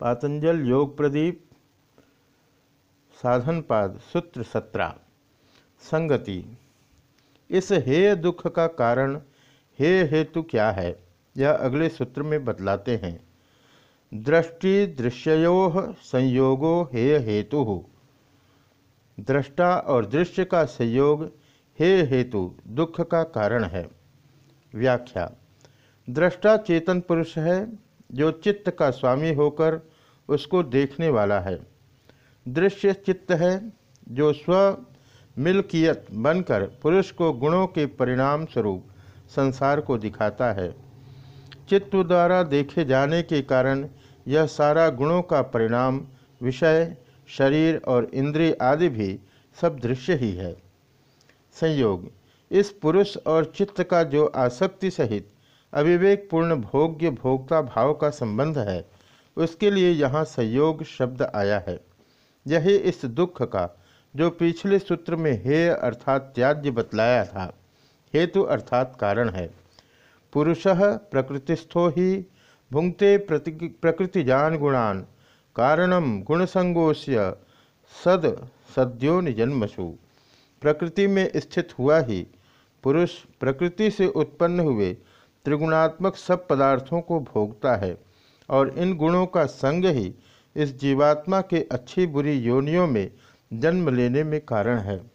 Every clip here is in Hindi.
पातंजल योग प्रदीप साधनपाद सूत्र सत्रह, संगति। इस हेय दुख का कारण, हे हेतु क्या है, यह अगले सूत्र में बतलाते हैं। दृष्टि दृश्यो संयोगो हेय हेतु। दृष्टा और दृश्य का संयोग हे हेतु, दुख का कारण है। व्याख्या। दृष्टा चेतन पुरुष है जो चित्त का स्वामी होकर उसको देखने वाला है। दृश्य चित्त है जो स्व मिल्कियत बनकर पुरुष को गुणों के परिणाम स्वरूप संसार को दिखाता है। चित्त द्वारा देखे जाने के कारण यह सारा गुणों का परिणाम विषय, शरीर और इंद्रिय आदि भी सब दृश्य ही है। संयोग, इस पुरुष और चित्त का जो आसक्ति सहित अविवेक पूर्ण भोग्य भोक्ता भाव का संबंध है। उसके लिए यहाँ संयोग शब्द आया है। यही इस दुख का, जो पिछले सूत्र में हेय अर्थात त्याज्य बतलाया था, हेतु अर्थात कारण है। पुरुष प्रकृतिस्थो ही भुंगते प्रकृतिजान गुणान कारणम गुणसंगोष्य सद सद्यो निजन्मसु। प्रकृति में स्थित हुआ ही, पुरुष प्रकृति से उत्पन्न हुए त्रिगुणात्मक सब पदार्थों को भोगता है और इन गुणों का संग ही इस जीवात्मा के अच्छी बुरी योनियों में जन्म लेने में कारण है।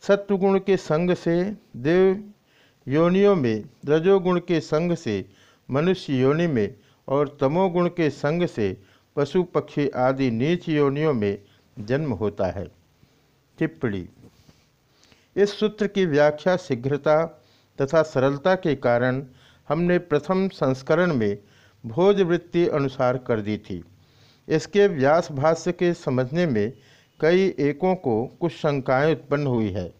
सत्वगुण के संग से, देव योनियों में, रजोगुण के संग से, मनुष्य योनि में और तमोगुण के संग से, पशु पक्षी आदि नीच योनियों में जन्म होता है। टिप्पणी। इस सूत्र की व्याख्या शीघ्रता तथा सरलता के कारण हमने प्रथम संस्करण में भोजवृत्ति अनुसार कर दी थी। इसके व्यास भाष्य के समझने में कई एकों को कुछ शंकाएँ उत्पन्न हुई है।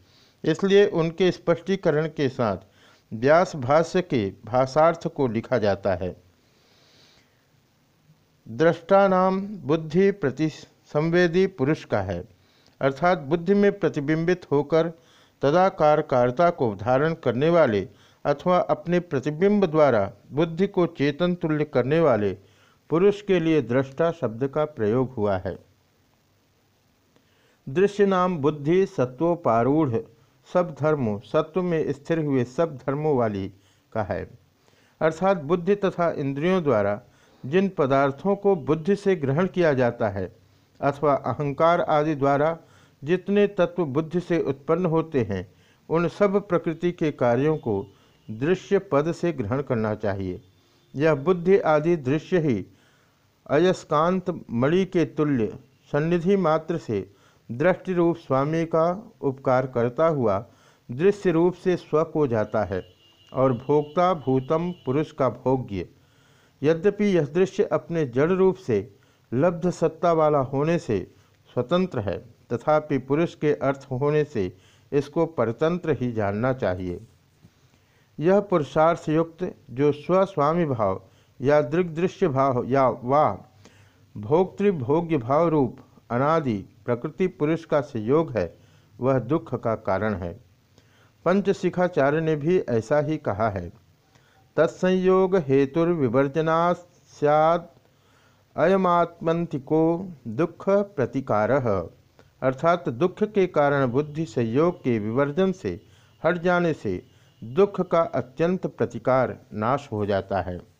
इसलिए उनके स्पष्टीकरण के साथ व्यास भाष्य के भाषार्थ को लिखा जाता है। दृष्टानाम बुद्धि प्रति संवेदी पुरुष का है, अर्थात बुद्धि में प्रतिबिंबित होकर तदाकार कारता को धारण करने वाले अथवा अपने प्रतिबिंब द्वारा बुद्धि को चेतन तुल्य करने वाले पुरुष के लिए दृष्टा शब्द का प्रयोग हुआ है। दृश्य नाम बुद्धि सत्वोपारूढ़ सब धर्मों, सत्व में स्थिर हुए सब धर्मों वाली का है। अर्थात बुद्धि तथा इंद्रियों द्वारा जिन पदार्थों को बुद्धि से ग्रहण किया जाता है अथवा अहंकार आदि द्वारा जितने तत्व बुद्धि से उत्पन्न होते हैं, उन सब प्रकृति के कार्यों को दृश्य पद से ग्रहण करना चाहिए। यह बुद्धि आदि दृश्य ही अयस्कांत मणि के तुल्य सन्निधि मात्र से दृष्टि रूप स्वामी का उपकार करता हुआ दृश्य रूप से स्व को जाता है और भोक्ता भूतम पुरुष का भोग्य। यद्यपि यह दृश्य अपने जड़ रूप से लब्ध सत्ता वाला होने से स्वतंत्र है। तथापि पुरुष के अर्थ होने से इसको परतंत्र ही जानना चाहिए। यह पुरुषार्थ युक्त जो स्वस्वामी भाव या दृग्दृश्य भाव या वा भोक्तृभोग्य भाव रूप अनादि प्रकृति पुरुष का संयोग है, वह दुख का कारण है। पंचशिखाचार्य ने भी ऐसा ही कहा है। तत्संयोग हेतुर्विवर्जना सैद अयमात्मंतिको दुख प्रतिकार अर्थात दुख के कारण बुद्धि संयोग के विवर्जन से, हट जाने से दुख का अत्यंत प्रतिकार नाश हो जाता है।